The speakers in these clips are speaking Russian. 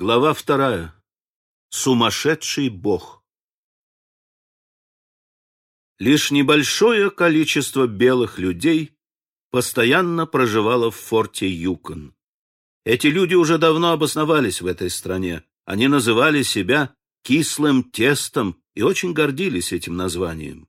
Глава вторая. Сумасшедший бог. Лишь небольшое количество белых людей постоянно проживало в форте Юкон. Эти люди уже давно обосновались в этой стране. Они называли себя кислым тестом и очень гордились этим названием.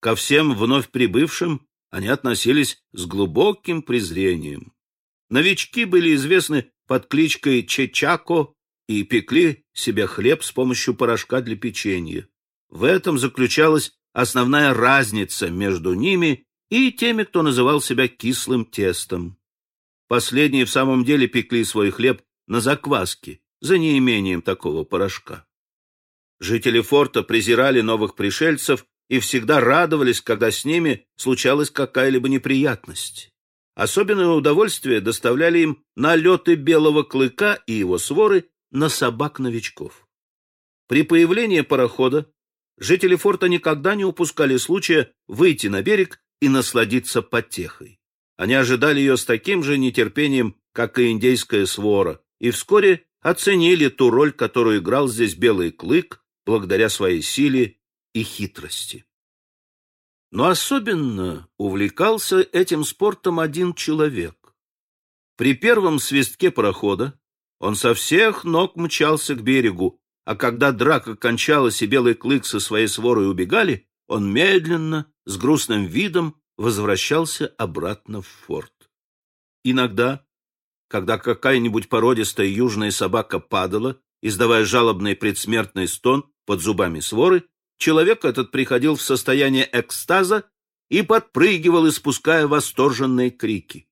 Ко всем вновь прибывшим они относились с глубоким презрением. Новички были известны под кличкой Чечако и пекли себе хлеб с помощью порошка для печенья. В этом заключалась основная разница между ними и теми, кто называл себя кислым тестом. Последние в самом деле пекли свой хлеб на закваске, за неимением такого порошка. Жители форта презирали новых пришельцев и всегда радовались, когда с ними случалась какая-либо неприятность. Особенное удовольствие доставляли им налеты белого клыка и его своры на собак-новичков. При появлении парохода жители форта никогда не упускали случая выйти на берег и насладиться потехой. Они ожидали ее с таким же нетерпением, как и индейская свора, и вскоре оценили ту роль, которую играл здесь белый клык благодаря своей силе и хитрости. Но особенно увлекался этим спортом один человек. При первом свистке парохода он со всех ног мчался к берегу, а когда драка кончалась и белый клык со своей сворой убегали, он медленно, с грустным видом, возвращался обратно в форт. Иногда, когда какая-нибудь породистая южная собака падала, издавая жалобный предсмертный стон под зубами своры, человек этот приходил в состояние экстаза и подпрыгивал, испуская восторженные крики.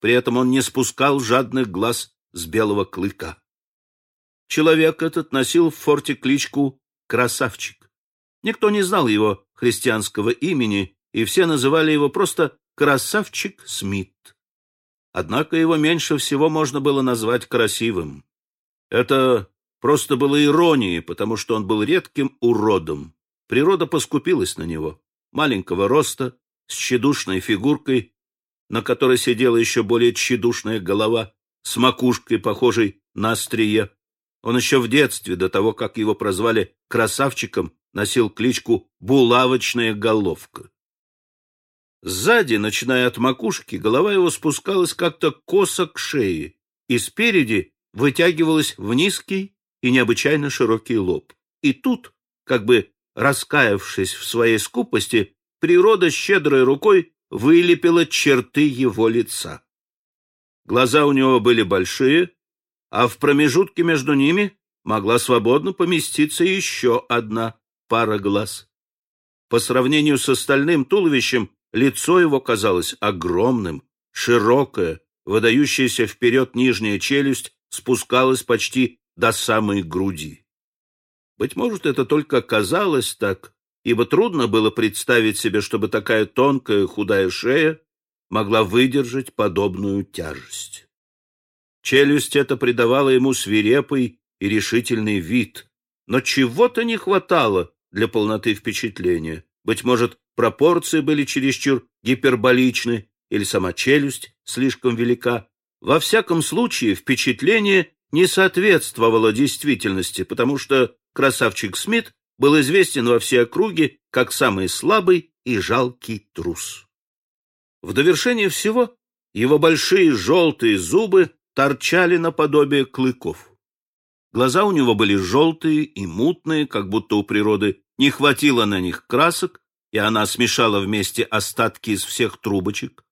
При этом он не спускал жадных глаз с белого клыка. Человек этот носил в форте кличку «Красавчик». Никто не знал его христианского имени, и все называли его просто «Красавчик Смит». Однако его меньше всего можно было назвать красивым. Это просто было иронией, потому что он был редким уродом. Природа поскупилась на него. Маленького роста, с тщедушной фигуркой, на которой сидела еще более тщедушная голова, с макушкой, похожей на острие. Он еще в детстве, до того, как его прозвали красавчиком, носил кличку «булавочная головка». Сзади, начиная от макушки, голова его спускалась как-то косо к шее, и спереди вытягивалась в низкий и необычайно широкий лоб. И тут, как бы Раскаявшись в своей скупости, природа щедрой рукой вылепила черты его лица. Глаза у него были большие, а в промежутке между ними могла свободно поместиться еще одна пара глаз. По сравнению с остальным туловищем лицо его казалось огромным, широкое, выдающаяся вперед нижняя челюсть спускалась почти до самой груди. Быть может, это только казалось так, ибо трудно было представить себе, чтобы такая тонкая худая шея могла выдержать подобную тяжесть. Челюсть эта придавала ему свирепый и решительный вид, но чего-то не хватало для полноты впечатления. Быть может, пропорции были чересчур гиперболичны, или сама челюсть слишком велика. Во всяком случае, впечатление не соответствовало действительности, потому что красавчик Смит был известен во все округе как самый слабый и жалкий трус. В довершение всего его большие желтые зубы торчали наподобие клыков. Глаза у него были желтые и мутные, как будто у природы не хватило на них красок, и она смешала вместе остатки из всех трубочек.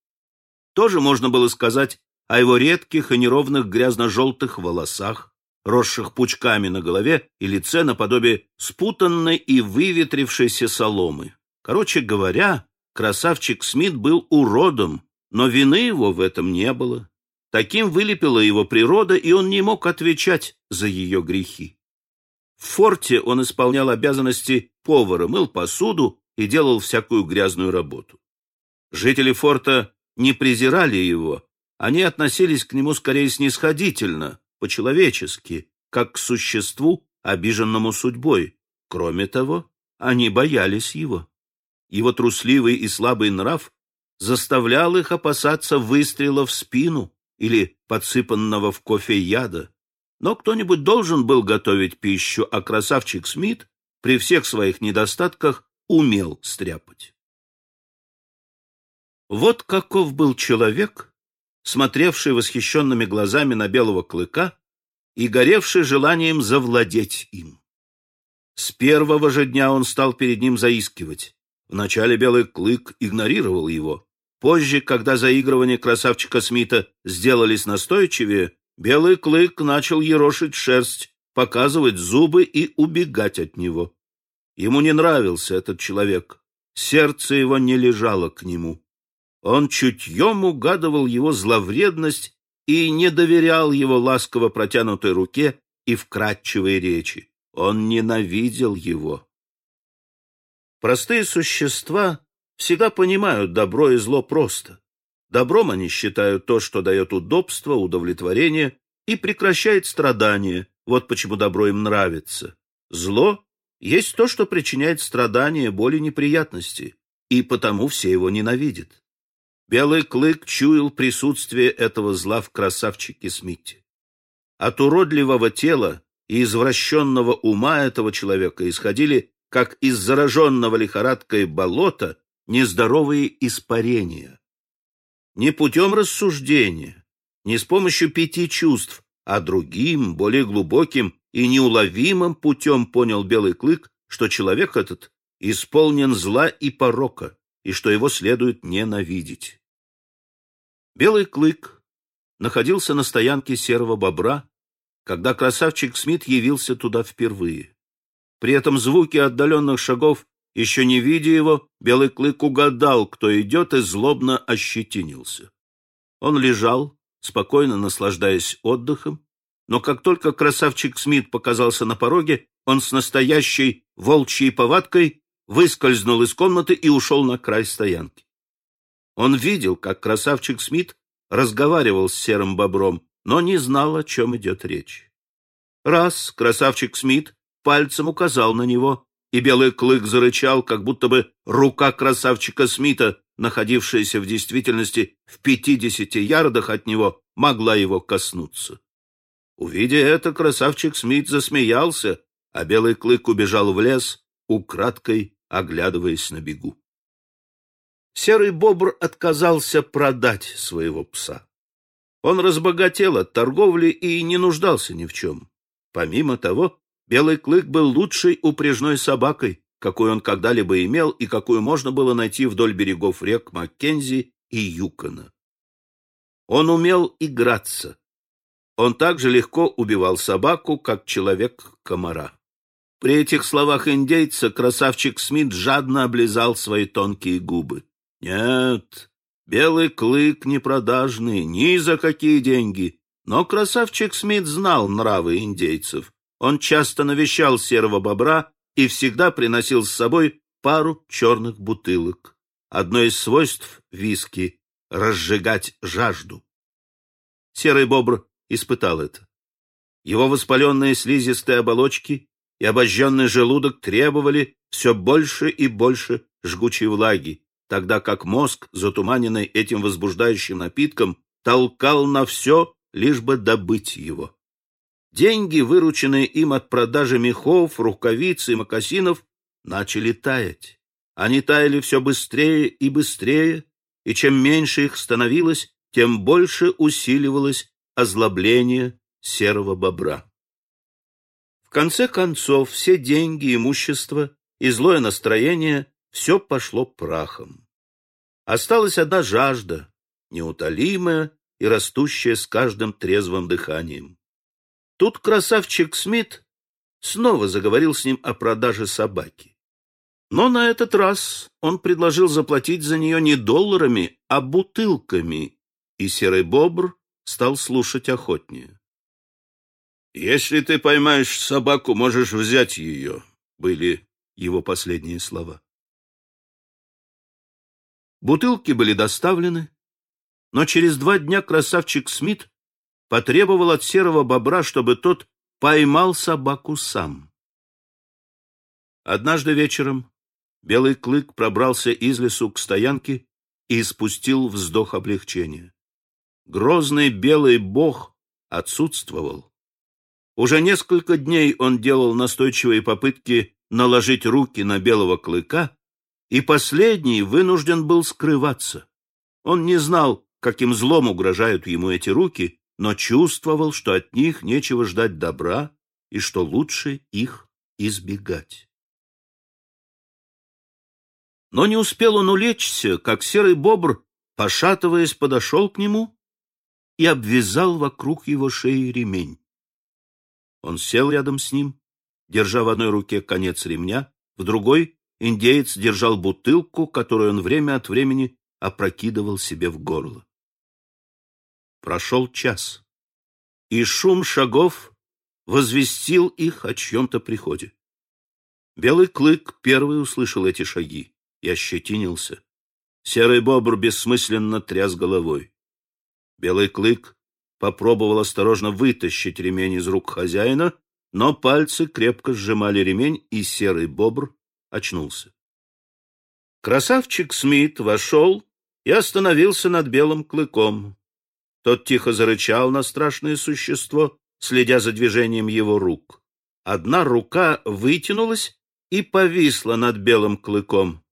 Тоже можно было сказать о его редких и неровных грязно-желтых волосах, росших пучками на голове и лице наподобие спутанной и выветрившейся соломы. Короче говоря, красавчик Смит был уродом, но вины его в этом не было. Таким вылепила его природа, и он не мог отвечать за ее грехи. В форте он исполнял обязанности повара, мыл посуду и делал всякую грязную работу. Жители форта не презирали его, они относились к нему скорее снисходительно, по-человечески, как к существу, обиженному судьбой. Кроме того, они боялись его. Его трусливый и слабый нрав заставлял их опасаться выстрела в спину или подсыпанного в кофе яда. Но кто-нибудь должен был готовить пищу, а красавчик Смит при всех своих недостатках умел стряпать. Вот каков был человек, смотревший восхищенными глазами на белого клыка и горевший желанием завладеть им. С первого же дня он стал перед ним заискивать. Вначале белый клык игнорировал его. Позже, когда заигрывания красавчика Смита сделались настойчивее, белый клык начал ерошить шерсть, показывать зубы и убегать от него. Ему не нравился этот человек. Сердце его не лежало к нему. Он чутьем угадывал его зловредность и не доверял его ласково протянутой руке и вкрадчивой речи. Он ненавидел его. Простые существа всегда понимают добро и зло просто. Добром они считают то, что дает удобство, удовлетворение и прекращает страдания. Вот почему добро им нравится. Зло есть то, что причиняет страдания, боли, неприятности, и потому все его ненавидят. Белый клык чуял присутствие этого зла в красавчике Смите. От уродливого тела и извращенного ума этого человека исходили, как из зараженного лихорадкой болота, нездоровые испарения. Не путем рассуждения, не с помощью пяти чувств, а другим, более глубоким и неуловимым путем понял Белый Клык, что человек этот исполнен зла и порока, и что его следует ненавидеть. Белый Клык находился на стоянке серого бобра, когда красавчик Смит явился туда впервые. При этом звуки отдаленных шагов, еще не видя его, Белый Клык угадал, кто идет, и злобно ощетинился. Он лежал, спокойно наслаждаясь отдыхом, но как только красавчик Смит показался на пороге, он с настоящей волчьей повадкой выскользнул из комнаты и ушел на край стоянки. Он видел, как красавчик Смит разговаривал с серым бобром, но не знал, о чем идет речь. Раз красавчик Смит пальцем указал на него, и белый клык зарычал, как будто бы рука красавчика Смита, находившаяся в действительности в пятидесяти ярдах от него, могла его коснуться. Увидя это, красавчик Смит засмеялся, а белый клык убежал в лес, украдкой оглядываясь на бегу. Серый бобр отказался продать своего пса. Он разбогател от торговли и не нуждался ни в чем. Помимо того, белый клык был лучшей упряжной собакой, какую он когда-либо имел и какую можно было найти вдоль берегов рек Маккензи и Юкона. Он умел играться. Он так же легко убивал собаку, как человек комара. При этих словах индейца красавчик Смит жадно облизал свои тонкие губы. Нет, белый клык непродажный, ни за какие деньги. Но красавчик Смит знал нравы индейцев. Он часто навещал серого бобра и всегда приносил с собой пару черных бутылок. Одно из свойств виски — разжигать жажду. Серый бобр испытал это. Его воспаленные слизистые оболочки и обожженный желудок требовали все больше и больше жгучей влаги, тогда как мозг, затуманенный этим возбуждающим напитком, толкал на все, лишь бы добыть его. Деньги, вырученные им от продажи мехов, рукавиц и мокасинов, начали таять. Они таяли все быстрее и быстрее, и чем меньше их становилось, тем больше усиливалось озлобление серого бобра. В конце концов, все деньги, имущество и злое настроение все пошло прахом. Осталась одна жажда, неутолимая и растущая с каждым трезвым дыханием. Тут красавчик Смит снова заговорил с ним о продаже собаки. Но на этот раз он предложил заплатить за нее не долларами, а бутылками, и серый бобр стал слушать охотнее. «Если ты поймаешь собаку, можешь взять ее», — были его последние слова. Бутылки были доставлены, но через два дня красавчик Смит потребовал от серого бобра, чтобы тот поймал собаку сам. Однажды вечером белый клык пробрался из лесу к стоянке и испустил вздох облегчения. Грозный белый бог отсутствовал. Уже несколько дней он делал настойчивые попытки наложить руки на белого клыка, и последний вынужден был скрываться. Он не знал, каким злом угрожают ему эти руки, но чувствовал, что от них нечего ждать добра и что лучше их избегать. Но не успел он улечься, как серый бобр, пошатываясь, подошел к нему и обвязал вокруг его шеи ремень. Он сел рядом с ним, держа в одной руке конец ремня, в другой индеец держал бутылку, которую он время от времени опрокидывал себе в горло. Прошел час, и шум шагов возвестил их о чьем-то приходе. Белый клык первый услышал эти шаги и ощетинился. Серый бобр бессмысленно тряс головой. Белый клык попробовал осторожно вытащить ремень из рук хозяина, но пальцы крепко сжимали ремень, и серый бобр очнулся. Красавчик Смит вошел и остановился над белым клыком. Тот тихо зарычал на страшное существо, следя за движением его рук. Одна рука вытянулась и повисла над белым клыком.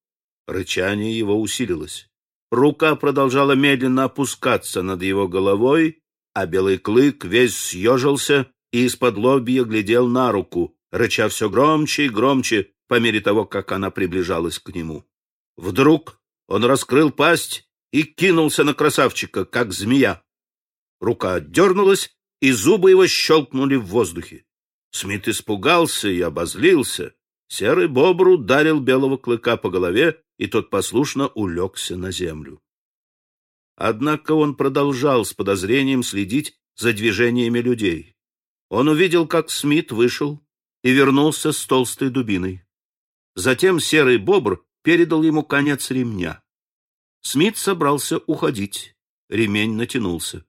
Рычание его усилилось. Рука продолжала медленно опускаться над его головой, а белый клык весь съежился и из-под лобья глядел на руку, рыча все громче и громче по мере того, как она приближалась к нему. Вдруг он раскрыл пасть и кинулся на красавчика, как змея. Рука отдернулась, и зубы его щелкнули в воздухе. Смит испугался и обозлился. Серый бобр ударил белого клыка по голове, и тот послушно улегся на землю. Однако он продолжал с подозрением следить за движениями людей. Он увидел, как Смит вышел и вернулся с толстой дубиной. Затем серый бобр передал ему конец ремня. Смит собрался уходить. Ремень натянулся.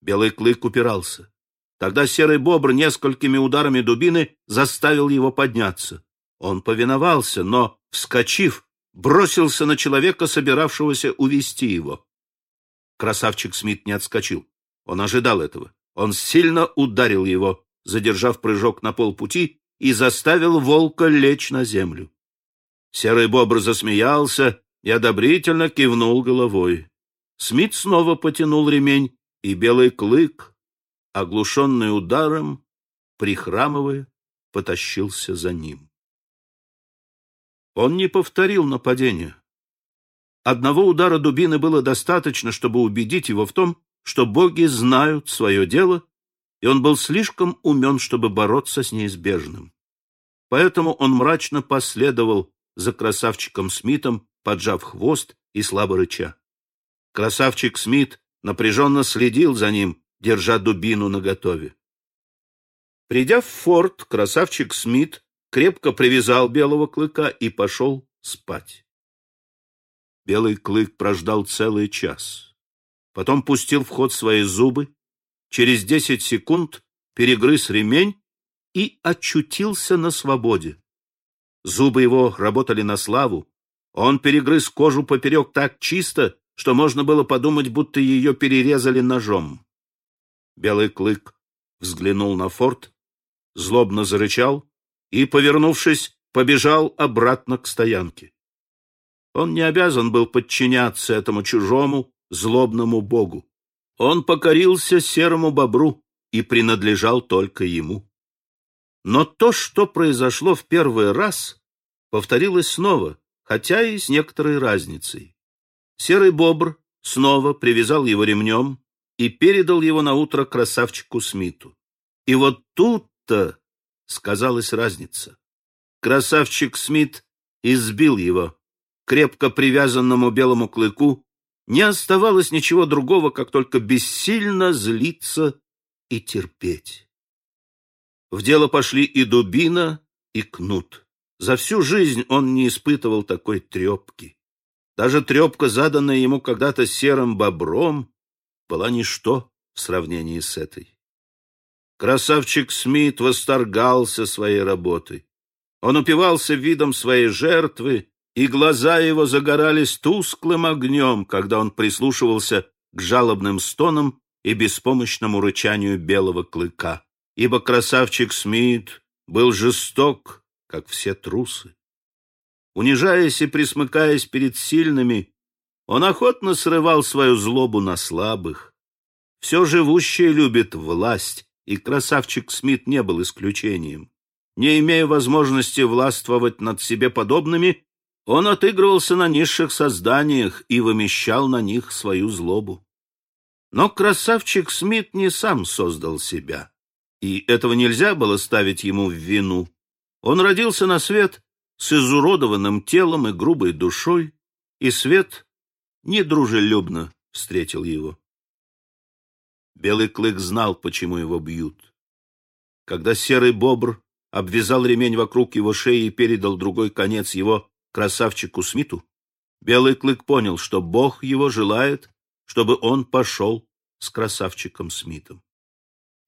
Белый клык упирался. Тогда серый бобр несколькими ударами дубины заставил его подняться. Он повиновался, но, вскочив, бросился на человека, собиравшегося увести его. Красавчик Смит не отскочил. Он ожидал этого. Он сильно ударил его, задержав прыжок на полпути, и заставил волка лечь на землю. Серый бобр засмеялся и одобрительно кивнул головой. Смит снова потянул ремень, и белый клык, оглушенный ударом, прихрамывая, потащился за ним. Он не повторил нападение. Одного удара дубины было достаточно, чтобы убедить его в том, что боги знают свое дело, и он был слишком умен, чтобы бороться с неизбежным. Поэтому он мрачно последовал за красавчиком Смитом, поджав хвост и слабо рыча. Красавчик Смит напряженно следил за ним, держа дубину наготове. Придя в форт, красавчик Смит крепко привязал белого клыка и пошел спать. Белый клык прождал целый час. Потом пустил в ход свои зубы, через десять секунд перегрыз ремень и очутился на свободе. Зубы его работали на славу. Он перегрыз кожу поперек так чисто, что можно было подумать, будто ее перерезали ножом. Белый клык взглянул на форт, злобно зарычал и, повернувшись, побежал обратно к стоянке. Он не обязан был подчиняться этому чужому, злобному богу. Он покорился серому бобру и принадлежал только ему. Но то, что произошло в первый раз, повторилось снова, хотя и с некоторой разницей. Серый бобр снова привязал его ремнем и передал его на утро красавчику Смиту. И вот тут-то сказалась разница. Красавчик Смит избил его. Крепко привязанному белому клыку не оставалось ничего другого, как только бессильно злиться и терпеть. В дело пошли и дубина, и кнут. За всю жизнь он не испытывал такой трепки. Даже трепка, заданная ему когда-то серым бобром, была ничто в сравнении с этой. Красавчик Смит восторгался своей работой. Он упивался видом своей жертвы, и глаза его загорались тусклым огнем, когда он прислушивался к жалобным стонам и беспомощному рычанию белого клыка. Ибо красавчик Смит был жесток, как все трусы. Унижаясь и присмыкаясь перед сильными, он охотно срывал свою злобу на слабых. Все живущее любит власть, и красавчик Смит не был исключением. Не имея возможности властвовать над себе подобными, он отыгрывался на низших созданиях и вымещал на них свою злобу. Но красавчик Смит не сам создал себя, и этого нельзя было ставить ему в вину. Он родился на свет с изуродованным телом и грубой душой, и свет недружелюбно встретил его. Белый клык знал, почему его бьют. Когда серый бобр обвязал ремень вокруг его шеи и передал другой конец его красавчику Смиту, Белый клык понял, что Бог его желает, чтобы он пошел с красавчиком Смитом.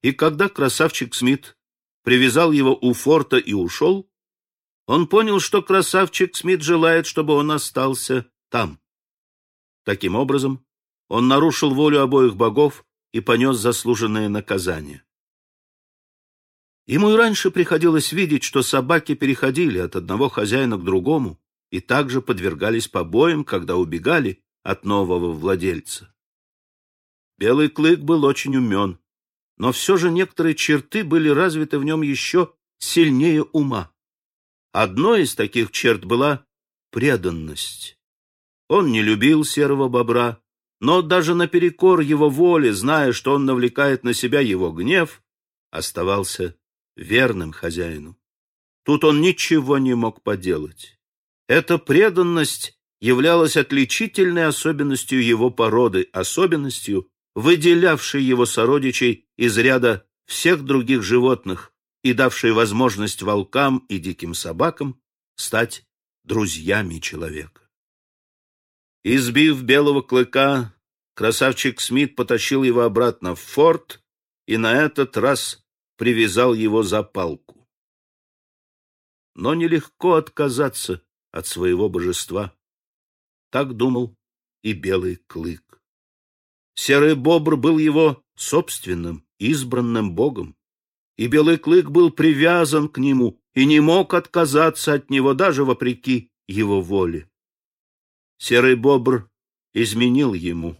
И когда красавчик Смит привязал его у форта и ушел, он понял, что красавчик Смит желает, чтобы он остался там. Таким образом, он нарушил волю обоих богов и понес заслуженное наказание. Ему и раньше приходилось видеть, что собаки переходили от одного хозяина к другому и также подвергались побоям, когда убегали от нового владельца. Белый клык был очень умен, но все же некоторые черты были развиты в нем еще сильнее ума. Одной из таких черт была преданность. Он не любил серого бобра, но даже наперекор его воле, зная, что он навлекает на себя его гнев, оставался верным хозяину. Тут он ничего не мог поделать. Эта преданность являлась отличительной особенностью его породы, особенностью, выделявшей его сородичей из ряда всех других животных и давшей возможность волкам и диким собакам стать друзьями человека. Избив белого клыка, красавчик Смит потащил его обратно в форт и на этот раз привязал его за палку. Но нелегко отказаться от своего божества. Так думал и белый клык. Серый бобр был его собственным, избранным богом, и белый клык был привязан к нему и не мог отказаться от него даже вопреки его воле. Серый бобр изменил ему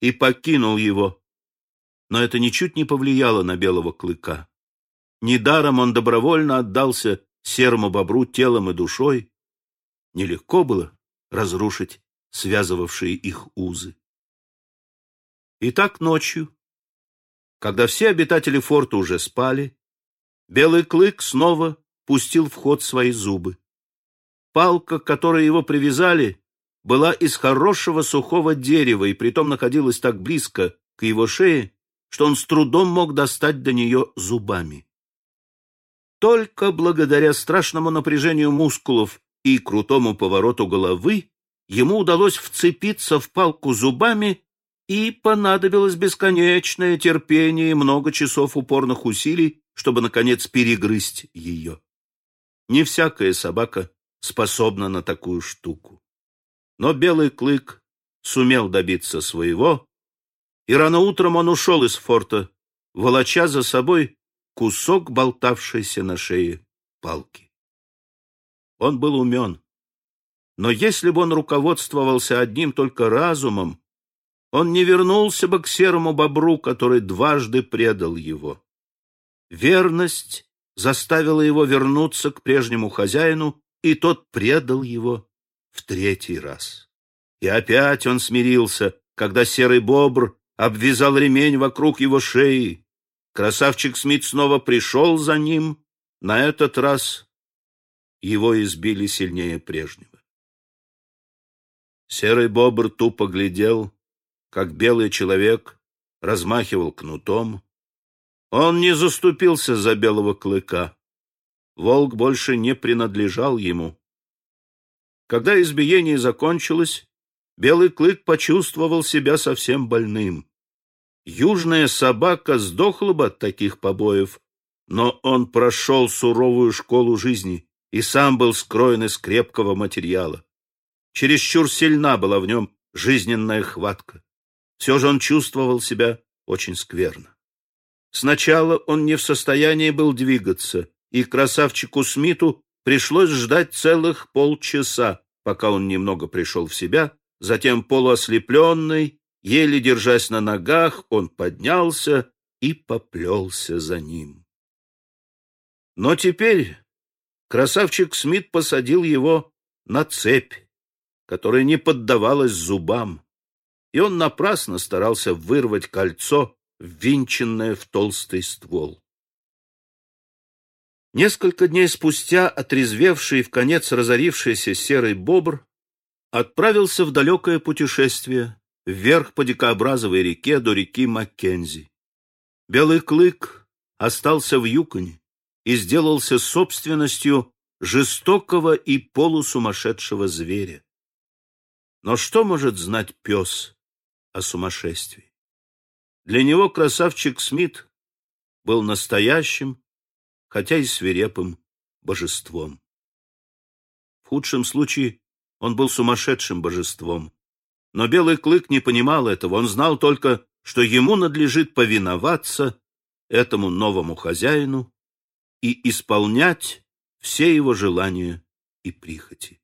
и покинул его, но это ничуть не повлияло на белого клыка. Недаром он добровольно отдался серому бобру телом и душой. Нелегко было разрушить связывавшие их узы. И так ночью, когда все обитатели форта уже спали, белый клык снова пустил в ход свои зубы. Палка, к которой его привязали, была из хорошего сухого дерева и притом находилась так близко к его шее, что он с трудом мог достать до нее зубами. Только благодаря страшному напряжению мускулов и крутому повороту головы ему удалось вцепиться в палку зубами, и понадобилось бесконечное терпение и много часов упорных усилий, чтобы, наконец, перегрызть ее. Не всякая собака способна на такую штуку. Но белый клык сумел добиться своего, и рано утром он ушел из форта, волоча за собой кусок болтавшейся на шее палки. Он был умен, но если бы он руководствовался одним только разумом, он не вернулся бы к серому бобру, который дважды предал его. Верность заставила его вернуться к прежнему хозяину, и тот предал его в третий раз. И опять он смирился, когда серый бобр обвязал ремень вокруг его шеи. Красавчик Смит снова пришел за ним. На этот раз его избили сильнее прежнего. Серый бобр тупо глядел, как белый человек размахивал кнутом. Он не заступился за белого клыка. Волк больше не принадлежал ему. Когда избиение закончилось, Белый клык почувствовал себя совсем больным. Южная собака сдохла бы от таких побоев, но он прошел суровую школу жизни и сам был скроен из крепкого материала. Чересчур сильна была в нем жизненная хватка. Все же он чувствовал себя очень скверно. Сначала он не в состоянии был двигаться, и красавчику Смиту пришлось ждать целых полчаса, пока он немного пришел в себя, затем полуослепленный, еле держась на ногах, он поднялся и поплелся за ним. Но теперь красавчик Смит посадил его на цепь, которая не поддавалась зубам, и он напрасно старался вырвать кольцо, ввинченное в толстый ствол. Несколько дней спустя отрезвевший в конец разорившийся серый бобр отправился в далекое путешествие вверх по дикообразовой реке до реки Маккензи. Белый клык остался в Юконе и сделался собственностью жестокого и полусумасшедшего зверя. Но что может знать пес о сумасшествии? Для него красавчик Смит был настоящим, хотя и свирепым божеством. В худшем случае он был сумасшедшим божеством. Но Белый Клык не понимал этого, он знал только, что ему надлежит повиноваться этому новому хозяину и исполнять все его желания и прихоти.